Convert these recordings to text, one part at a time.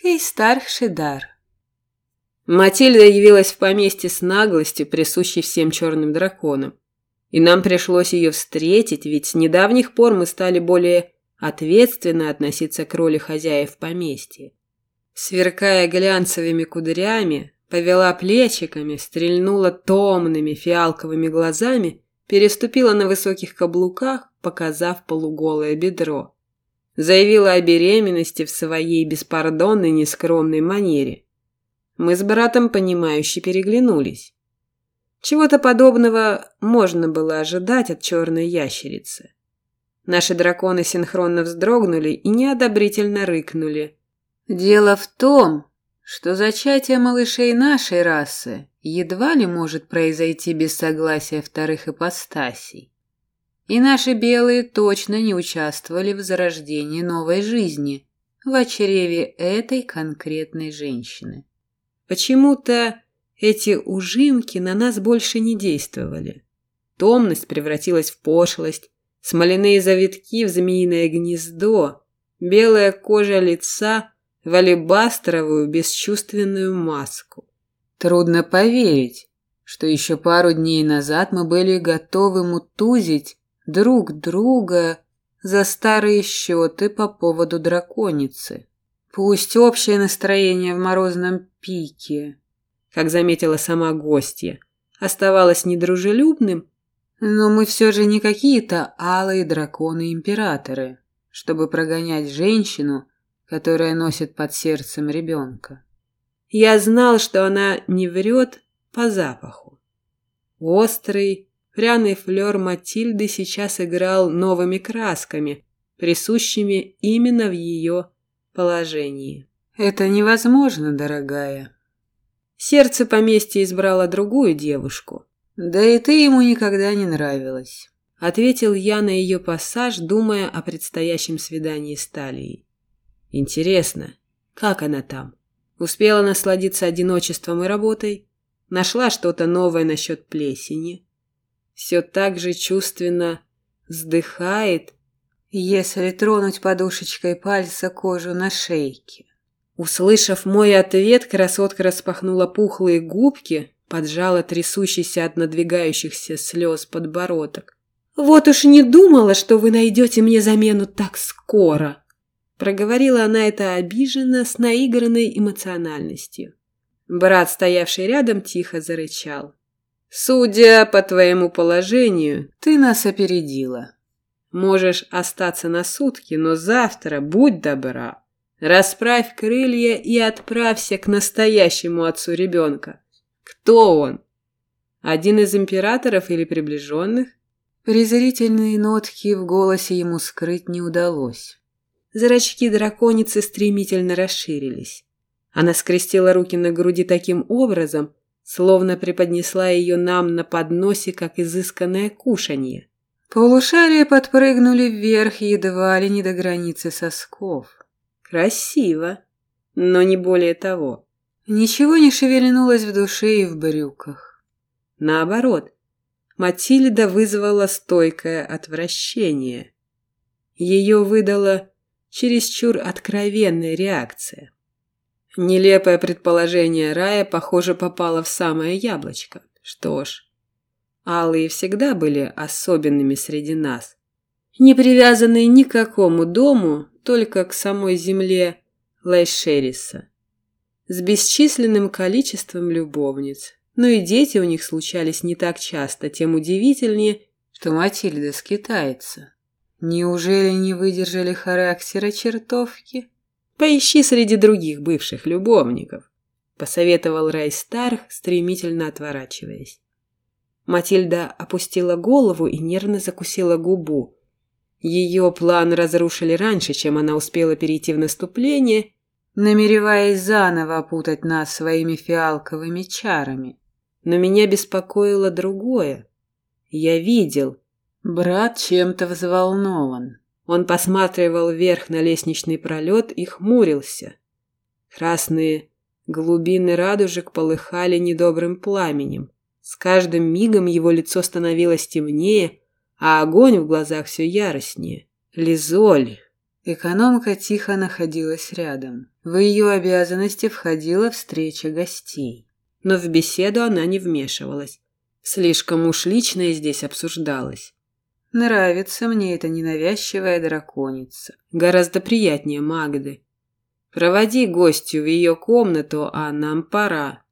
Хейстар Шидар. Матильда явилась в поместье с наглостью, присущей всем черным драконам. И нам пришлось ее встретить, ведь с недавних пор мы стали более ответственно относиться к роли хозяев поместья. Сверкая глянцевыми кудрями, повела плечиками, стрельнула томными фиалковыми глазами, переступила на высоких каблуках, показав полуголое бедро. Заявила о беременности в своей беспардонной нескромной манере. Мы с братом, понимающе переглянулись. Чего-то подобного можно было ожидать от черной ящерицы. Наши драконы синхронно вздрогнули и неодобрительно рыкнули. Дело в том, что зачатие малышей нашей расы едва ли может произойти без согласия вторых ипостасей. И наши белые точно не участвовали в зарождении новой жизни в чреве этой конкретной женщины. Почему-то эти ужимки на нас больше не действовали. Томность превратилась в пошлость, смоляные завитки в змеиное гнездо, белая кожа лица в алебастровую бесчувственную маску. Трудно поверить, что еще пару дней назад мы были готовы мутузить друг друга за старые счеты по поводу драконицы. Пусть общее настроение в морозном пике, как заметила сама гостья, оставалось недружелюбным, но мы все же не какие-то алые драконы-императоры, чтобы прогонять женщину, которая носит под сердцем ребенка. Я знал, что она не врет по запаху. Острый, пряный флер Матильды сейчас играл новыми красками, присущими именно в ее положении. «Это невозможно, дорогая». Сердце поместья избрало другую девушку. «Да и ты ему никогда не нравилась», — ответил я на ее пассаж, думая о предстоящем свидании с Талией. «Интересно, как она там? Успела насладиться одиночеством и работой? Нашла что-то новое насчет плесени? Все так же чувственно вздыхает если тронуть подушечкой пальца кожу на шейке. Услышав мой ответ, красотка распахнула пухлые губки, поджала трясущийся от надвигающихся слез подбородок. «Вот уж не думала, что вы найдете мне замену так скоро!» Проговорила она это обиженно, с наигранной эмоциональностью. Брат, стоявший рядом, тихо зарычал. «Судя по твоему положению, ты нас опередила», Можешь остаться на сутки, но завтра, будь добра, расправь крылья и отправься к настоящему отцу ребенка. Кто он? Один из императоров или приближенных? Презрительные нотки в голосе ему скрыть не удалось. Зрачки драконицы стремительно расширились. Она скрестила руки на груди таким образом, словно преподнесла ее нам на подносе, как изысканное кушанье. Полушария подпрыгнули вверх едва ли не до границы сосков. Красиво, но не более того. Ничего не шевельнулось в душе и в брюках. Наоборот, Матильда вызвала стойкое отвращение. Ее выдала чересчур откровенная реакция. Нелепое предположение Рая, похоже, попало в самое яблочко. Что ж, Алые всегда были особенными среди нас. Не привязанные ни к какому дому, только к самой земле Лайшериса. С бесчисленным количеством любовниц. Но и дети у них случались не так часто, тем удивительнее, что Матильда скитается. Неужели не выдержали характера чертовки? Поищи среди других бывших любовников, посоветовал Райстарх, стремительно отворачиваясь. Матильда опустила голову и нервно закусила губу. Ее план разрушили раньше, чем она успела перейти в наступление, намереваясь заново опутать нас своими фиалковыми чарами. Но меня беспокоило другое. Я видел. Брат чем-то взволнован. Он посматривал вверх на лестничный пролет и хмурился. Красные глубины радужек полыхали недобрым пламенем. С каждым мигом его лицо становилось темнее, а огонь в глазах все яростнее. Лизоль. Экономка тихо находилась рядом. В ее обязанности входила встреча гостей. Но в беседу она не вмешивалась. Слишком уж личное здесь обсуждалось. Нравится мне эта ненавязчивая драконица. Гораздо приятнее Магды. Проводи гостью в ее комнату, а нам пора.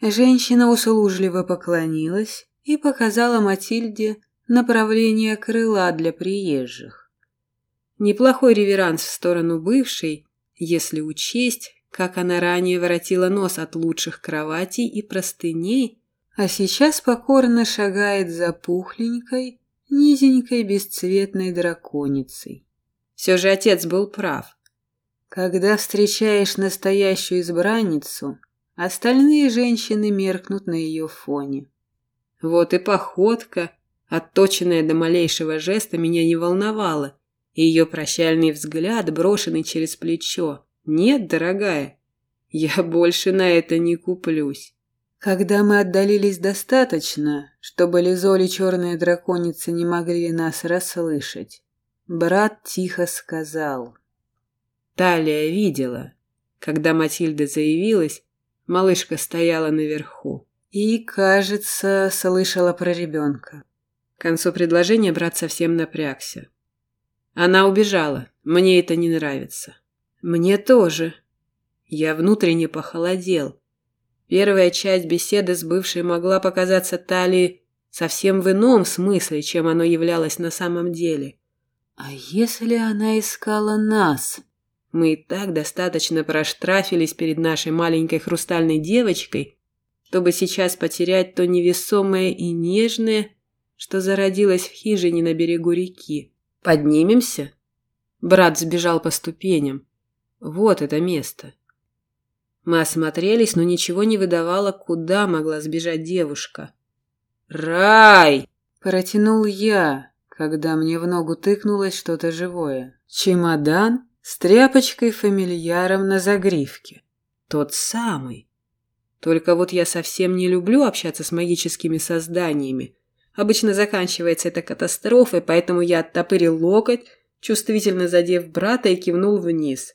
Женщина услужливо поклонилась и показала Матильде направление крыла для приезжих. Неплохой реверанс в сторону бывшей, если учесть, как она ранее воротила нос от лучших кроватей и простыней, а сейчас покорно шагает за пухленькой, низенькой бесцветной драконицей. Все же отец был прав. Когда встречаешь настоящую избранницу, остальные женщины меркнут на ее фоне. Вот и походка, отточенная до малейшего жеста, меня не волновала, и ее прощальный взгляд, брошенный через плечо. Нет, дорогая, я больше на это не куплюсь. Когда мы отдалились достаточно, чтобы Лизоли черные драконицы не могли нас расслышать, брат тихо сказал. Талия видела. Когда Матильда заявилась, малышка стояла наверху. И, кажется, слышала про ребенка. К концу предложения брат совсем напрягся. Она убежала. Мне это не нравится. Мне тоже. Я внутренне похолодел. Первая часть беседы с бывшей могла показаться Талии совсем в ином смысле, чем оно являлось на самом деле. А если она искала нас? Мы и так достаточно проштрафились перед нашей маленькой хрустальной девочкой, чтобы сейчас потерять то невесомое и нежное, что зародилось в хижине на берегу реки. Поднимемся? Брат сбежал по ступеням. Вот это место. Мы осмотрелись, но ничего не выдавало, куда могла сбежать девушка. «Рай!» – протянул я, когда мне в ногу тыкнулось что-то живое. Чемодан с тряпочкой-фамильяром на загривке. Тот самый. Только вот я совсем не люблю общаться с магическими созданиями. Обычно заканчивается это катастрофой, поэтому я оттопырил локоть, чувствительно задев брата и кивнул вниз.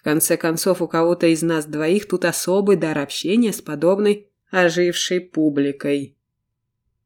В конце концов, у кого-то из нас двоих тут особый дар общения с подобной ожившей публикой.